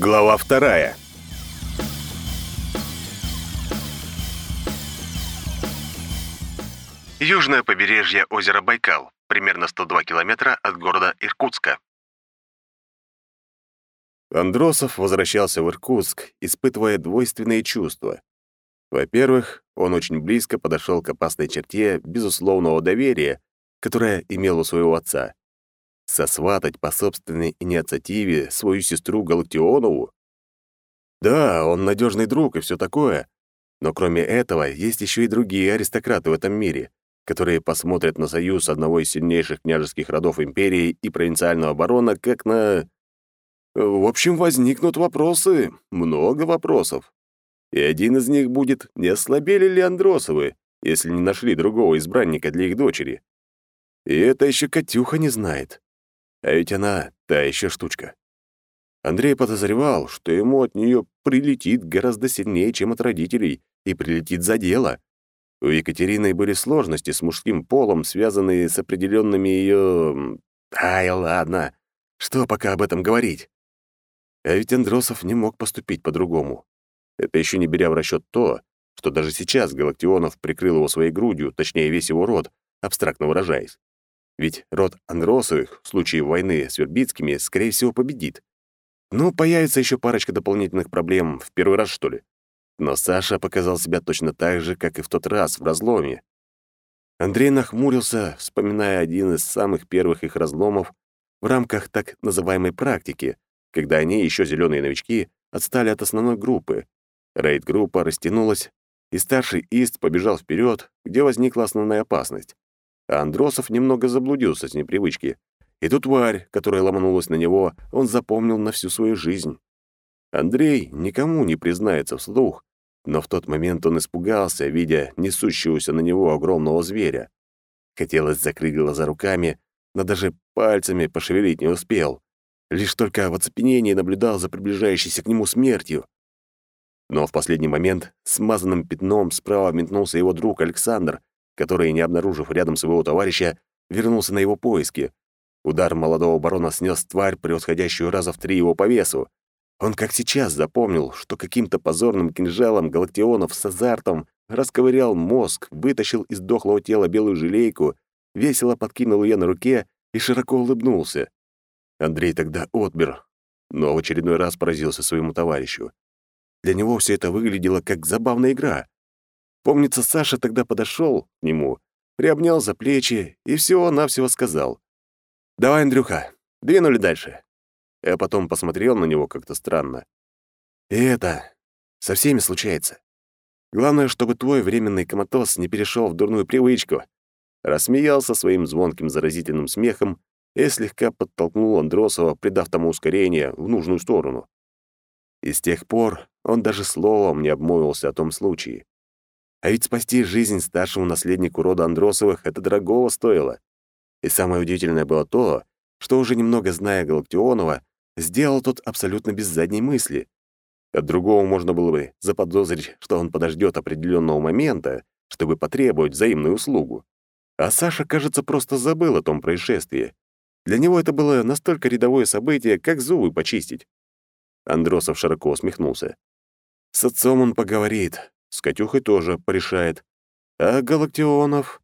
Глава вторая. Южное побережье озера Байкал, примерно 102 километра от города Иркутска. Андросов возвращался в Иркутск, испытывая двойственные чувства. Во-первых, он очень близко подошел к опасной черте безусловного доверия, которое имел у своего отца. Сосватать по собственной инициативе свою сестру Галактионову? Да, он надежный друг и все такое, но кроме этого есть еще и другие аристократы в этом мире, которые посмотрят на союз одного из сильнейших княжеских родов империи и провинциального барона как на... В общем, возникнут вопросы, много вопросов. И один из них будет, не ослабели ли Андросовы, если не нашли другого избранника для их дочери. И это еще Катюха не знает. А ведь она та еще штучка. Андрей подозревал, что ему от нее прилетит гораздо сильнее, чем от родителей, и прилетит за дело. У Екатерины были сложности с мужским полом, связанные с определенными ее... Ай, ладно. Что пока об этом говорить? А ведь Андросов не мог поступить по-другому. Это еще не беря в расчет то, что даже сейчас Галактионов прикрыл его своей грудью, точнее, весь его род, абстрактно выражаясь. Ведь род Андросовых в случае войны с Вербицкими, скорее всего, победит. Ну, появится еще парочка дополнительных проблем, в первый раз, что ли. Но Саша показал себя точно так же, как и в тот раз в разломе. Андрей нахмурился, вспоминая один из самых первых их разломов в рамках так называемой практики, когда они, еще зеленые новички, отстали от основной группы. Рейд-группа растянулась, и старший Ист побежал вперед, где возникла основная опасность. А Андросов немного заблудился с непривычки. И ту тварь, которая ломанулась на него, он запомнил на всю свою жизнь. Андрей никому не признается вслух, но в тот момент он испугался, видя несущегося на него огромного зверя. Хотелось закрыть глаза руками, но даже пальцами пошевелить не успел. Лишь только в оцепенении наблюдал за приближающейся к нему смертью. Но в последний момент смазанным пятном справа метнулся его друг Александр, который, не обнаружив рядом своего товарища, вернулся на его поиски. Удар молодого барона снес тварь, превосходящую раза в три его по весу. Он как сейчас запомнил, что каким-то позорным кинжалом Галактионов с азартом расковырял мозг, вытащил из дохлого тела белую желейку, весело подкинул ее на руке и широко улыбнулся. Андрей тогда отмер, но в очередной раз поразился своему товарищу. Для него все это выглядело как забавная игра. Помнится, Саша тогда подошел к нему, приобнял за плечи и всего-навсего сказал. «Давай, Андрюха, двинули дальше». Я потом посмотрел на него как-то странно. И это со всеми случается. Главное, чтобы твой временный коматоз не перешел в дурную привычку. Рассмеялся своим звонким заразительным смехом и слегка подтолкнул Андросова, придав тому ускорение в нужную сторону. И с тех пор он даже словом не обмолвился о том случае. А ведь спасти жизнь старшему наследнику рода Андросовых это дорогого стоило. И самое удивительное было то, что уже немного зная Галактионова, сделал тот абсолютно без задней мысли. От другого можно было бы заподозрить, что он подождет определенного момента, чтобы потребовать взаимную услугу. А Саша, кажется, просто забыл о том происшествии. Для него это было настолько рядовое событие, как зубы почистить. Андросов широко усмехнулся. С отцом он поговорит, с Катюхой тоже порешает. А Галактионов...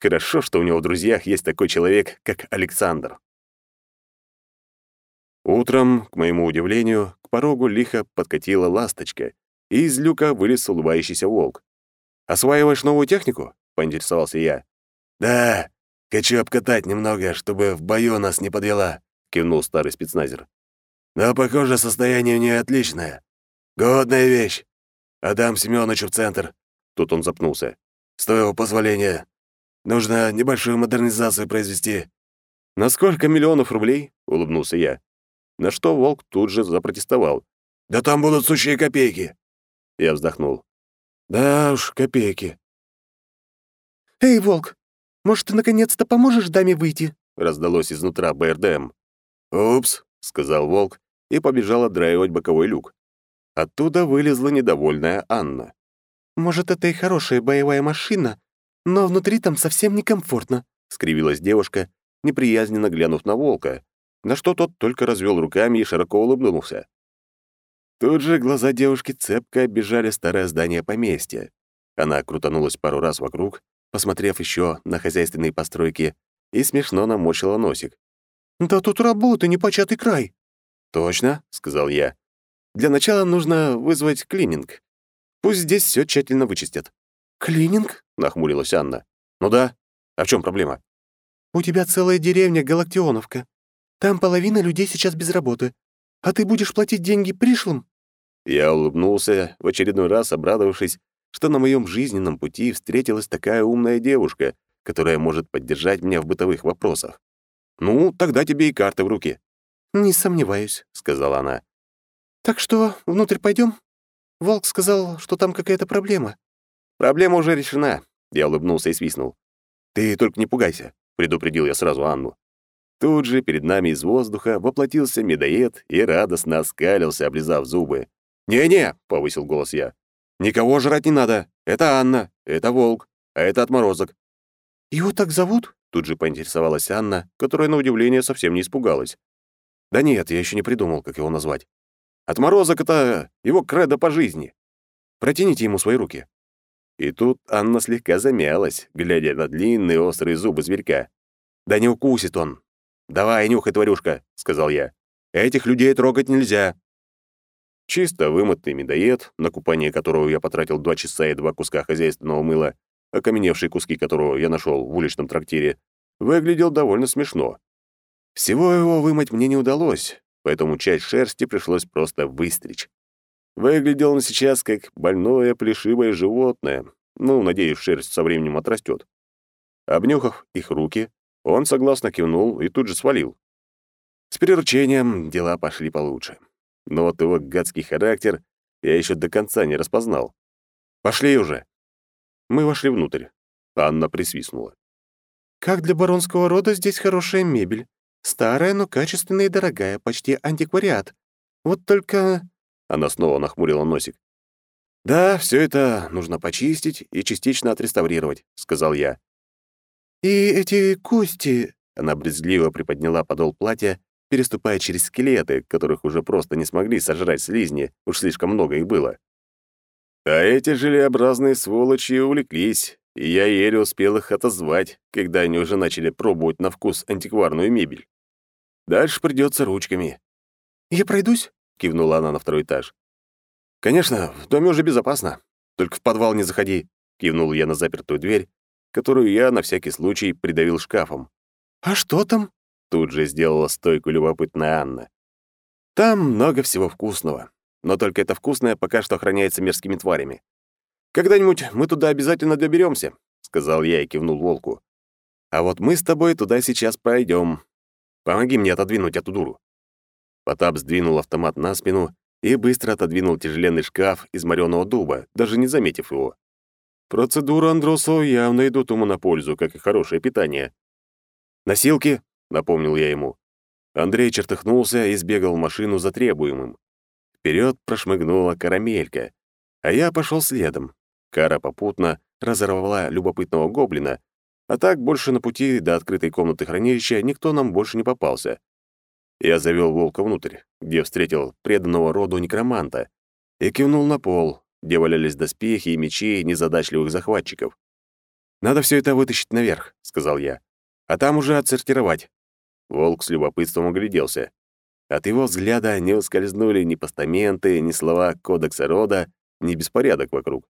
Хорошо, что у него в друзьях есть такой человек, как Александр. Утром, к моему удивлению, к порогу лихо подкатила ласточка, и из люка вылез улыбающийся волк. «Осваиваешь новую технику?» — поинтересовался я. «Да, хочу обкатать немного, чтобы в бою нас не подвела», — кивнул старый спецназер. «Но, похоже, состояние у нее отличное. Годная вещь. Отдам Семёнычу в центр». Тут он запнулся. «С твоего позволения. Нужно небольшую модернизацию произвести». «На сколько миллионов рублей?» — улыбнулся я. На что волк тут же запротестовал. «Да там будут сущие копейки!» Я вздохнул. «Да уж, копейки». «Эй, волк, может, ты наконец-то поможешь даме выйти?» раздалось изнутра БРДМ. «Упс», — сказал волк и побежал отдраивать боковой люк. Оттуда вылезла недовольная Анна. «Может, это и хорошая боевая машина, но внутри там совсем некомфортно», — скривилась девушка, неприязненно глянув на волка, на что тот только развел руками и широко улыбнулся. Тут же глаза девушки цепко оббежали старое здание поместья. Она крутанулась пару раз вокруг, посмотрев еще на хозяйственные постройки, и смешно намочила носик. «Да тут работа, непочатый край». «Точно», — сказал я. «Для начала нужно вызвать клининг. Пусть здесь все тщательно вычистят». «Клининг?» — нахмурилась Анна. «Ну да. А в чем проблема?» «У тебя целая деревня Галактионовка. Там половина людей сейчас без работы. А ты будешь платить деньги пришлым?» Я улыбнулся, в очередной раз обрадовавшись, что на моем жизненном пути встретилась такая умная девушка, которая может поддержать меня в бытовых вопросах. «Ну, тогда тебе и карты в руки». «Не сомневаюсь», — сказала она. «Так что, внутрь пойдем? Волк сказал, что там какая-то проблема». «Проблема уже решена», — я улыбнулся и свистнул. «Ты только не пугайся», — предупредил я сразу Анну. Тут же перед нами из воздуха воплотился медоед и радостно оскалился, облизав зубы. «Не-не», — повысил голос я. «Никого жрать не надо. Это Анна, это волк, а это отморозок». «Его так зовут?» — тут же поинтересовалась Анна, которая, на удивление, совсем не испугалась. «Да нет, я еще не придумал, как его назвать. Отморозок — это его кредо по жизни. Протяните ему свои руки». И тут Анна слегка замялась, глядя на длинные острые зубы зверька. «Да не укусит он, «Давай, нюхай, тварюшка», — сказал я. «Этих людей трогать нельзя». Чисто вымытый медоед, на купание которого я потратил два часа и два куска хозяйственного мыла, окаменевшие куски которого я нашел в уличном трактире, выглядел довольно смешно. Всего его вымыть мне не удалось, поэтому часть шерсти пришлось просто выстричь. Выглядел он сейчас как больное плешивое животное. Ну, надеюсь, шерсть со временем отрастет. Обнюхав их руки, он согласно кивнул и тут же свалил. С приручением дела пошли получше. Но вот его гадский характер я еще до конца не распознал. «Пошли уже!» Мы вошли внутрь. Анна присвистнула. «Как для баронского рода здесь хорошая мебель. Старая, но качественная и дорогая, почти антиквариат. Вот только...» Она снова нахмурила носик. «Да, все это нужно почистить и частично отреставрировать», — сказал я. «И эти кости...» Она брезгливо приподняла подол платья, переступая через скелеты, которых уже просто не смогли сожрать слизни, уж слишком много их было. А эти желеобразные сволочи увлеклись, и я еле успел их отозвать, когда они уже начали пробовать на вкус антикварную мебель. Дальше придется ручками. «Я пройдусь?» — кивнула она на второй этаж. «Конечно, в доме уже безопасно. Только в подвал не заходи», — кивнул я на запертую дверь, которую я на всякий случай придавил шкафом. «А что там?» Тут же сделала стойку любопытная Анна. «Там много всего вкусного, но только это вкусное пока что охраняется мерзкими тварями. Когда-нибудь мы туда обязательно доберемся, сказал я и кивнул волку. «А вот мы с тобой туда сейчас пойдем. Помоги мне отодвинуть эту дуру». Потап сдвинул автомат на спину и быстро отодвинул тяжеленный шкаф из морёного дуба, даже не заметив его. Процедура Андросова явно идут ему на пользу, как и хорошее питание. «Носилки?» — напомнил я ему. Андрей чертыхнулся и сбегал в машину за требуемым. Вперед прошмыгнула карамелька, а я пошел следом. Кара попутно разорвала любопытного гоблина, а так больше на пути до открытой комнаты хранилища никто нам больше не попался. Я завел волка внутрь, где встретил преданного роду некроманта, и кивнул на пол, где валялись доспехи и мечи незадачливых захватчиков. «Надо все это вытащить наверх», — сказал я. «А там уже отсортировать». Волк с любопытством огляделся. От его взгляда не ускользнули ни постаменты, ни слова кодекса рода, ни беспорядок вокруг.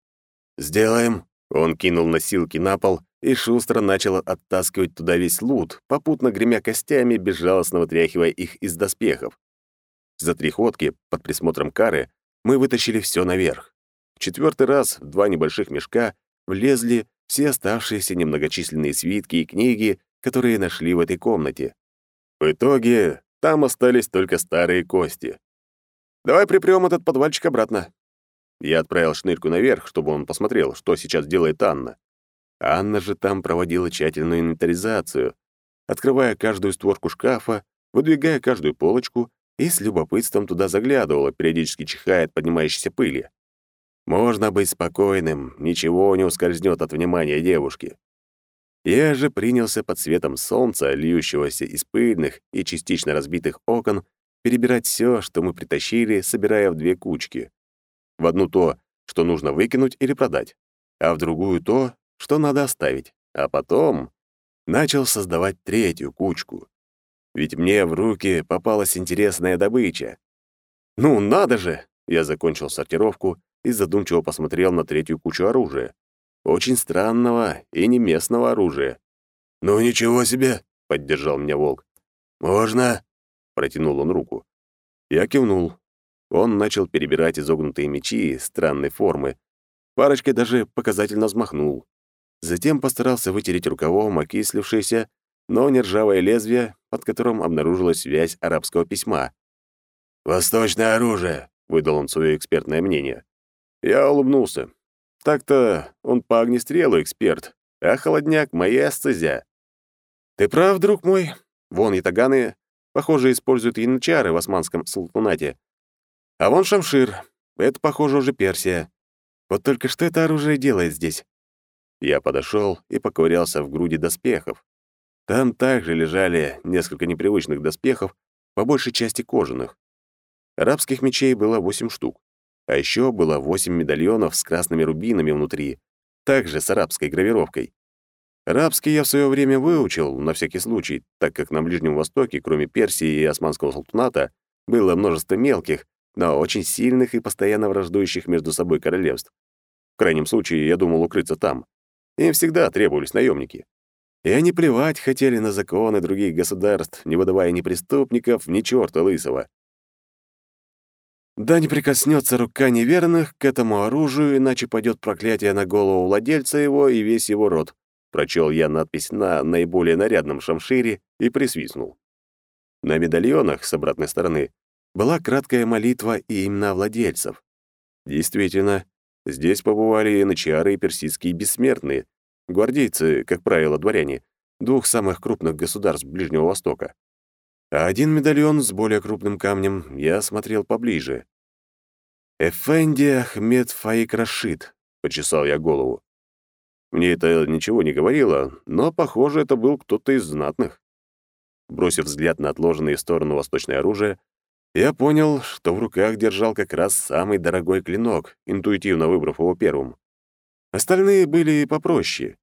«Сделаем!» Он кинул носилки на пол и шустро начал оттаскивать туда весь лут, попутно гремя костями, безжалостно вытряхивая их из доспехов. За три ходки, под присмотром Кары, мы вытащили все наверх четвертый раз в два небольших мешка влезли все оставшиеся немногочисленные свитки и книги, которые нашли в этой комнате. В итоге там остались только старые кости. «Давай припрём этот подвальчик обратно». Я отправил шнырьку наверх, чтобы он посмотрел, что сейчас делает Анна. Анна же там проводила тщательную инвентаризацию, открывая каждую створку шкафа, выдвигая каждую полочку и с любопытством туда заглядывала, периодически чихая от поднимающейся пыли. Можно быть спокойным, ничего не ускользнет от внимания девушки. Я же принялся под светом солнца, льющегося из пыльных и частично разбитых окон, перебирать все, что мы притащили, собирая в две кучки. В одну то, что нужно выкинуть или продать, а в другую то, что надо оставить. А потом начал создавать третью кучку. Ведь мне в руки попалась интересная добыча. «Ну, надо же!» — я закончил сортировку и задумчиво посмотрел на третью кучу оружия. Очень странного и не местного оружия. «Ну, ничего себе!» — поддержал меня волк. «Можно?» — протянул он руку. Я кивнул. Он начал перебирать изогнутые мечи странной формы. Парочкой даже показательно взмахнул. Затем постарался вытереть рукавом окислившееся, но не ржавое лезвие, под которым обнаружилась связь арабского письма. «Восточное оружие», — выдал он свое экспертное мнение. Я улыбнулся. Так-то он по огнестрелу эксперт, а холодняк — моя асцезия. Ты прав, друг мой. Вон ятаганы, похоже, используют янычары в османском султанате. А вон шамшир. Это, похоже, уже Персия. Вот только что это оружие делает здесь? Я подошел и поковырялся в груди доспехов. Там также лежали несколько непривычных доспехов, по большей части кожаных. Арабских мечей было восемь штук. А еще было восемь медальонов с красными рубинами внутри, также с арабской гравировкой. Арабский я в свое время выучил, на всякий случай, так как на Ближнем Востоке, кроме Персии и Османского султаната, было множество мелких, но очень сильных и постоянно враждующих между собой королевств. В крайнем случае, я думал укрыться там. Им всегда требовались наемники. И они плевать хотели на законы других государств, не выдавая ни преступников, ни черта лысого. Да не прикоснется рука неверных к этому оружию, иначе пойдет проклятие на голову владельца его и весь его род. Прочел я надпись на наиболее нарядном шамшире и присвистнул. На медальонах с обратной стороны была краткая молитва и имена владельцев. Действительно, здесь побывали и начары, и персидские бессмертные, гвардейцы, как правило, дворяне, двух самых крупных государств Ближнего Востока. А один медальон с более крупным камнем я смотрел поближе. «Эфенди Ахмед Фаик Рашид», — почесал я голову. Мне это ничего не говорило, но, похоже, это был кто-то из знатных. Бросив взгляд на отложенные в сторону восточное оружие, я понял, что в руках держал как раз самый дорогой клинок, интуитивно выбрав его первым. Остальные были попроще.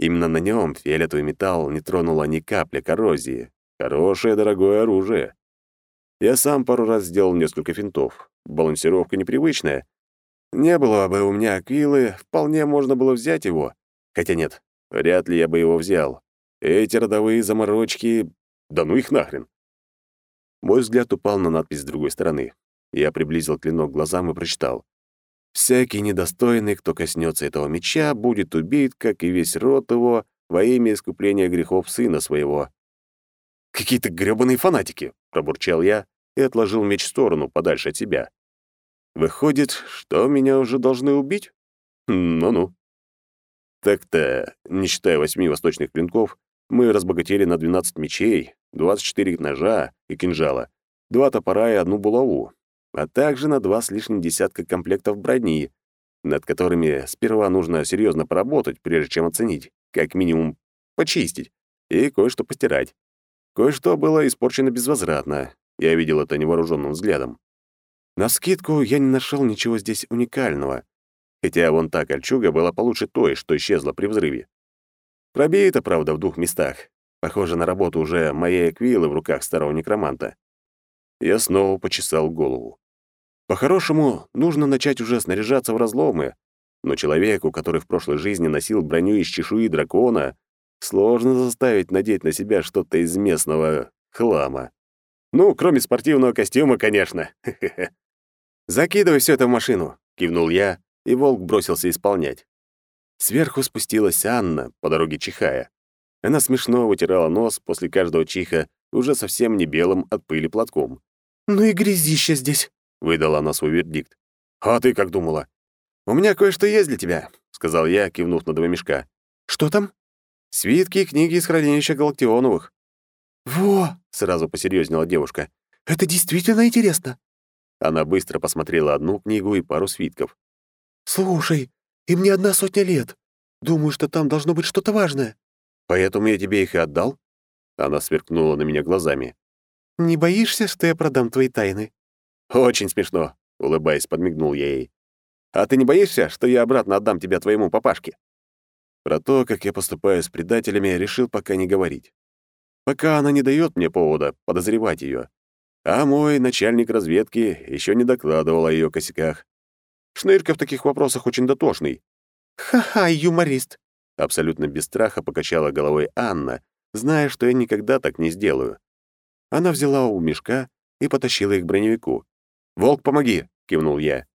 Именно на нем фиолетовый металл не тронула ни капли коррозии, Хорошее, дорогое оружие. Я сам пару раз сделал несколько финтов. Балансировка непривычная. Не было бы у меня аквилы, вполне можно было взять его. Хотя нет, вряд ли я бы его взял. Эти родовые заморочки... Да ну их нахрен. Мой взгляд упал на надпись с другой стороны. Я приблизил клинок к глазам и прочитал. «Всякий недостойный, кто коснется этого меча, будет убит, как и весь род его, во имя искупления грехов сына своего. «Какие-то грёбаные фанатики!» — пробурчал я и отложил меч в сторону, подальше от себя. «Выходит, что меня уже должны убить? Ну-ну». Так-то, не считая восьми восточных клинков, мы разбогатели на 12 мечей, 24 ножа и кинжала, два топора и одну булаву, а также на два с лишним десятка комплектов брони, над которыми сперва нужно серьезно поработать, прежде чем оценить, как минимум почистить и кое-что постирать. Кое-что было испорчено безвозвратно. Я видел это невооруженным взглядом. На скидку я не нашел ничего здесь уникального, хотя вон та кольчуга была получше той, что исчезла при взрыве. Пробита, правда, в двух местах. Похоже на работу уже моей эквилы в руках старого некроманта. Я снова почесал голову. По-хорошему, нужно начать уже снаряжаться в разломы, но человеку, который в прошлой жизни носил броню из чешуи дракона, Сложно заставить надеть на себя что-то из местного хлама. Ну, кроме спортивного костюма, конечно. «Закидывай все это в машину», — кивнул я, и волк бросился исполнять. Сверху спустилась Анна, по дороге чихая. Она смешно вытирала нос после каждого чиха, уже совсем не белым от пыли платком. «Ну и грязища здесь», — выдала она свой вердикт. «А ты как думала?» «У меня кое-что есть для тебя», — сказал я, кивнув на два мешка. «Что там?» Свитки и книги из хранилища Галактионовых. «Во!» — сразу посерьезнела девушка. «Это действительно интересно!» Она быстро посмотрела одну книгу и пару свитков. «Слушай, им не одна сотня лет. Думаю, что там должно быть что-то важное». «Поэтому я тебе их и отдал?» Она сверкнула на меня глазами. «Не боишься, что я продам твои тайны?» «Очень смешно», — улыбаясь, подмигнул я ей. «А ты не боишься, что я обратно отдам тебя твоему папашке?» Про то, как я поступаю с предателями, решил пока не говорить. Пока она не дает мне повода подозревать ее. А мой начальник разведки еще не докладывал о ее косяках. Шнырька в таких вопросах очень дотошный. «Ха-ха, юморист!» Абсолютно без страха покачала головой Анна, зная, что я никогда так не сделаю. Она взяла у мешка и потащила их к броневику. «Волк, помоги!» — кивнул я.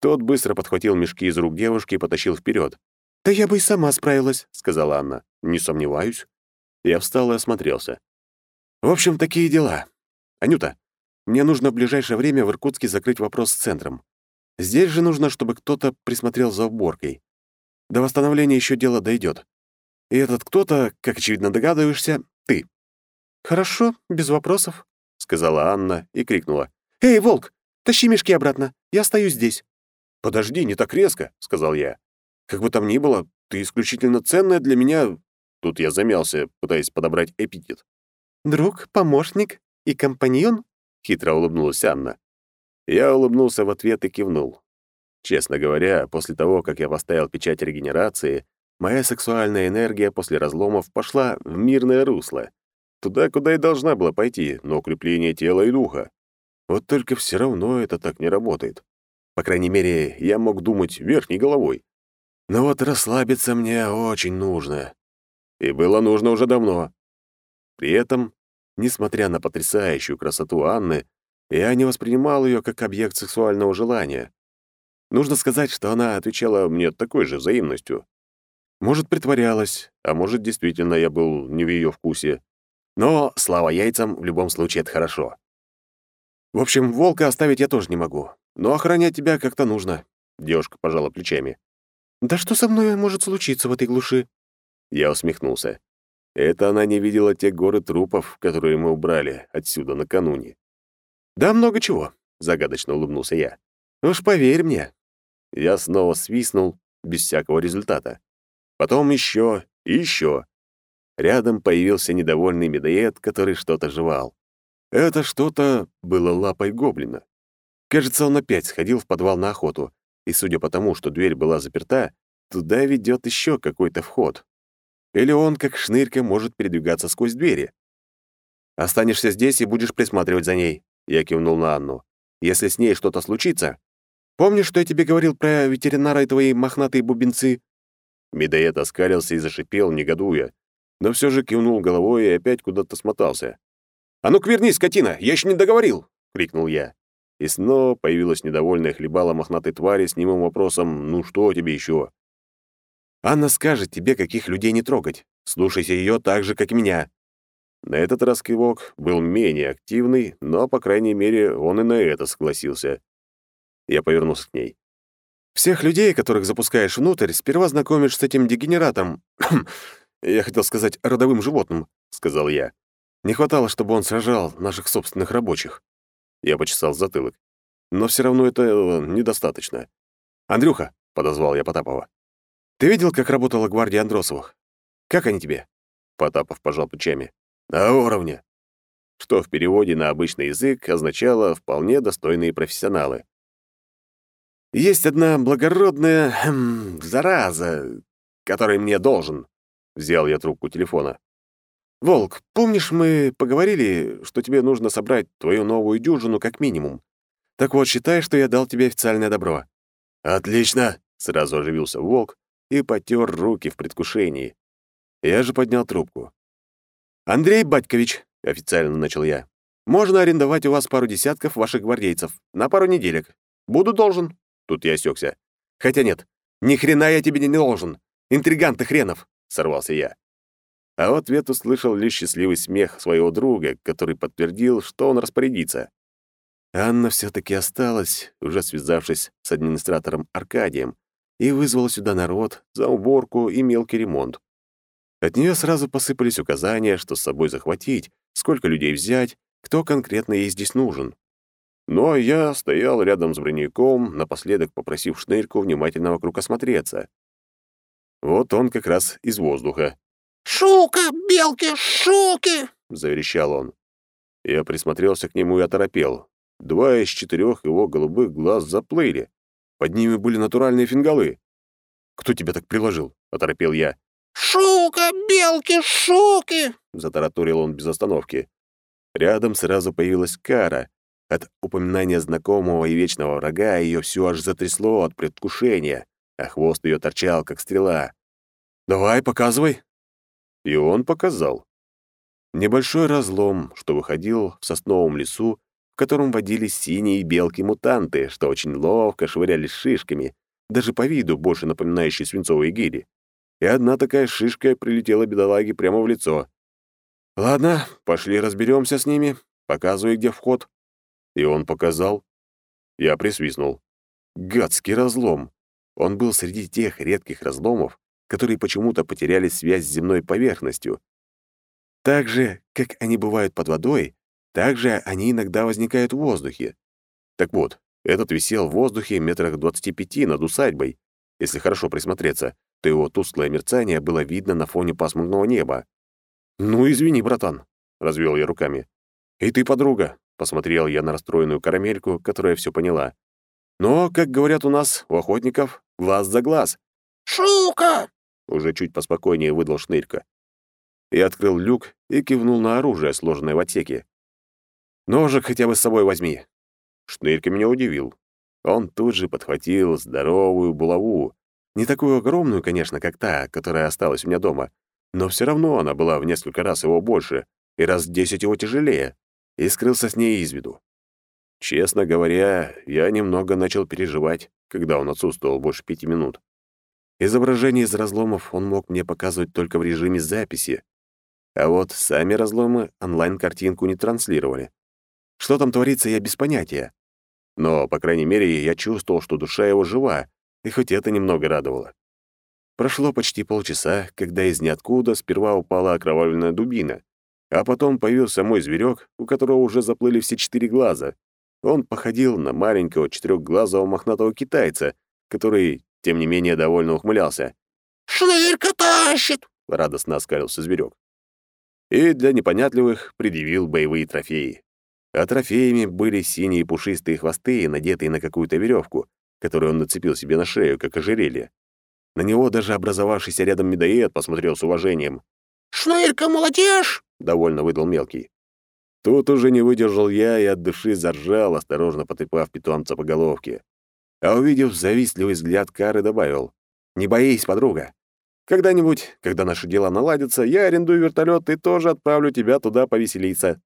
Тот быстро подхватил мешки из рук девушки и потащил вперед. «Да я бы и сама справилась», — сказала Анна. «Не сомневаюсь». Я встал и осмотрелся. «В общем, такие дела. Анюта, мне нужно в ближайшее время в Иркутске закрыть вопрос с центром. Здесь же нужно, чтобы кто-то присмотрел за уборкой. До восстановления еще дело дойдет. И этот кто-то, как очевидно догадываешься, ты». «Хорошо, без вопросов», — сказала Анна и крикнула. «Эй, волк, тащи мешки обратно, я стою здесь». «Подожди, не так резко», — сказал я. «Как бы там ни было, ты исключительно ценная для меня...» Тут я замялся, пытаясь подобрать эпитет. «Друг, помощник и компаньон?» — хитро улыбнулась Анна. Я улыбнулся в ответ и кивнул. Честно говоря, после того, как я поставил печать регенерации, моя сексуальная энергия после разломов пошла в мирное русло. Туда, куда и должна была пойти, но укрепление тела и духа. Вот только все равно это так не работает. По крайней мере, я мог думать верхней головой. Но вот расслабиться мне очень нужно. И было нужно уже давно. При этом, несмотря на потрясающую красоту Анны, я не воспринимал ее как объект сексуального желания. Нужно сказать, что она отвечала мне такой же взаимностью. Может, притворялась, а может, действительно я был не в ее вкусе. Но слава яйцам, в любом случае это хорошо. В общем, волка оставить я тоже не могу. Но охранять тебя как-то нужно. Девушка пожала плечами. «Да что со мной может случиться в этой глуши?» Я усмехнулся. Это она не видела те горы трупов, которые мы убрали отсюда накануне. «Да много чего», — загадочно улыбнулся я. «Уж поверь мне». Я снова свистнул, без всякого результата. Потом еще и еще. Рядом появился недовольный медоед, который что-то жевал. Это что-то было лапой гоблина. Кажется, он опять сходил в подвал на охоту, и, судя по тому, что дверь была заперта, туда ведет еще какой-то вход. Или он, как шнырька, может передвигаться сквозь двери. «Останешься здесь и будешь присматривать за ней», — я кивнул на Анну. «Если с ней что-то случится...» «Помнишь, что я тебе говорил про ветеринара и твои мохнатые бубенцы?» Медоед оскалился и зашипел, негодуя, но все же кивнул головой и опять куда-то смотался. «А ну-ка вернись, скотина, я еще не договорил!» — крикнул я. И снова появилась недовольная хлебала мохнатой твари с немым вопросом «Ну что тебе еще?» «Анна скажет тебе, каких людей не трогать. Слушайся ее так же, как меня». На этот раз кивок был менее активный, но, по крайней мере, он и на это согласился. Я повернулся к ней. «Всех людей, которых запускаешь внутрь, сперва знакомишь с этим дегенератом. я хотел сказать родовым животным», — сказал я. Не хватало, чтобы он сражал наших собственных рабочих. Я почесал затылок. Но все равно это э, недостаточно. «Андрюха», — подозвал я Потапова, — «ты видел, как работала гвардия Андросовых? Как они тебе?» Потапов пожал плечами. «На уровне». Что в переводе на обычный язык означало «вполне достойные профессионалы». «Есть одна благородная хм, зараза, которой мне должен», — взял я трубку телефона. «Волк, помнишь, мы поговорили, что тебе нужно собрать твою новую дюжину как минимум? Так вот, считай, что я дал тебе официальное добро». «Отлично!» — сразу оживился Волк и потер руки в предвкушении. Я же поднял трубку. «Андрей Батькович», — официально начал я, «можно арендовать у вас пару десятков ваших гвардейцев на пару неделек. Буду должен». Тут я осекся. «Хотя нет, ни хрена я тебе не должен. Интригант ты хренов!» — сорвался я а в ответ услышал лишь счастливый смех своего друга, который подтвердил, что он распорядится. Анна все таки осталась, уже связавшись с администратором Аркадием, и вызвала сюда народ за уборку и мелкий ремонт. От нее сразу посыпались указания, что с собой захватить, сколько людей взять, кто конкретно ей здесь нужен. Ну а я стоял рядом с броневиком, напоследок попросив Шнырьку внимательно вокруг осмотреться. Вот он как раз из воздуха. «Шука, белки, шуки!» — заверещал он. Я присмотрелся к нему и оторопел. Два из четырех его голубых глаз заплыли. Под ними были натуральные фингалы. «Кто тебя так приложил?» — оторопел я. «Шука, белки, шуки!» — затараторил он без остановки. Рядом сразу появилась Кара. От упоминания знакомого и вечного врага ее все аж затрясло от предвкушения, а хвост ее торчал, как стрела. «Давай, показывай!» И он показал. Небольшой разлом, что выходил в сосновом лесу, в котором водились синие белки-мутанты, что очень ловко швырялись шишками, даже по виду больше напоминающие свинцовые гири. И одна такая шишка прилетела бедолаге прямо в лицо. «Ладно, пошли разберемся с ними. Показывай, где вход». И он показал. Я присвистнул. Гадский разлом. Он был среди тех редких разломов, которые почему-то потеряли связь с земной поверхностью. Так же, как они бывают под водой, так же они иногда возникают в воздухе. Так вот, этот висел в воздухе метрах 25 над усадьбой. Если хорошо присмотреться, то его тусклое мерцание было видно на фоне пасмурного неба. «Ну, извини, братан», — развел я руками. «И ты, подруга», — посмотрел я на расстроенную карамельку, которая все поняла. «Но, как говорят у нас, у охотников, глаз за глаз». «Шука!» — уже чуть поспокойнее выдал шнырька. Я открыл люк и кивнул на оружие, сложенное в отсеке. «Ножик хотя бы с собой возьми». Шнырька меня удивил. Он тут же подхватил здоровую булаву. Не такую огромную, конечно, как та, которая осталась у меня дома, но все равно она была в несколько раз его больше и раз десять его тяжелее, и скрылся с ней из виду. Честно говоря, я немного начал переживать, когда он отсутствовал больше пяти минут. Изображение из разломов он мог мне показывать только в режиме записи, а вот сами разломы онлайн-картинку не транслировали. Что там творится, я без понятия. Но, по крайней мере, я чувствовал, что душа его жива, и хоть это немного радовало. Прошло почти полчаса, когда из ниоткуда сперва упала окровавленная дубина, а потом появился мой зверек, у которого уже заплыли все четыре глаза. Он походил на маленького четырехглазого мохнатого китайца, который, тем не менее, довольно ухмылялся. «Шнырька тащит!» — радостно оскалился зверек. И для непонятливых предъявил боевые трофеи. А трофеями были синие пушистые хвосты, надетые на какую-то веревку, которую он нацепил себе на шею, как ожерелье. На него даже образовавшийся рядом медоед посмотрел с уважением. «Шнырька, молодежь!» — довольно выдал мелкий. Тут уже не выдержал я и от души заржал, осторожно потрепав питомца по головке. А увидев завистливый взгляд Кары, добавил. «Не боись, подруга. Когда-нибудь, когда наши дела наладятся, я арендую вертолет и тоже отправлю тебя туда повеселиться».